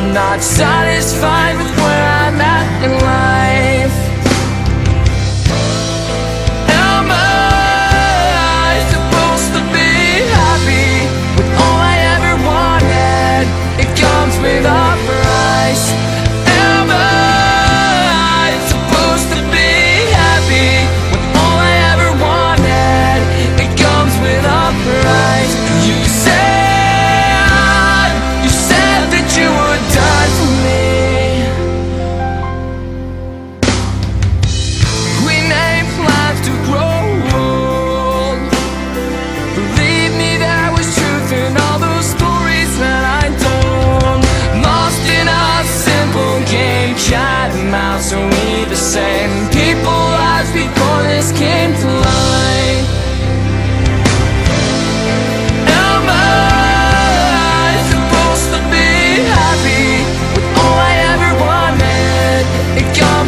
I'm not satisfied with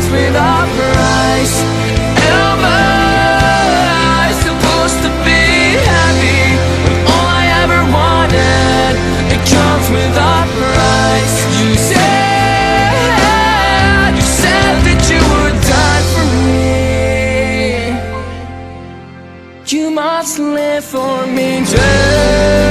comes with a price Am I supposed to be happy all I ever wanted It comes price? You said You said that you for me. You must live for me. just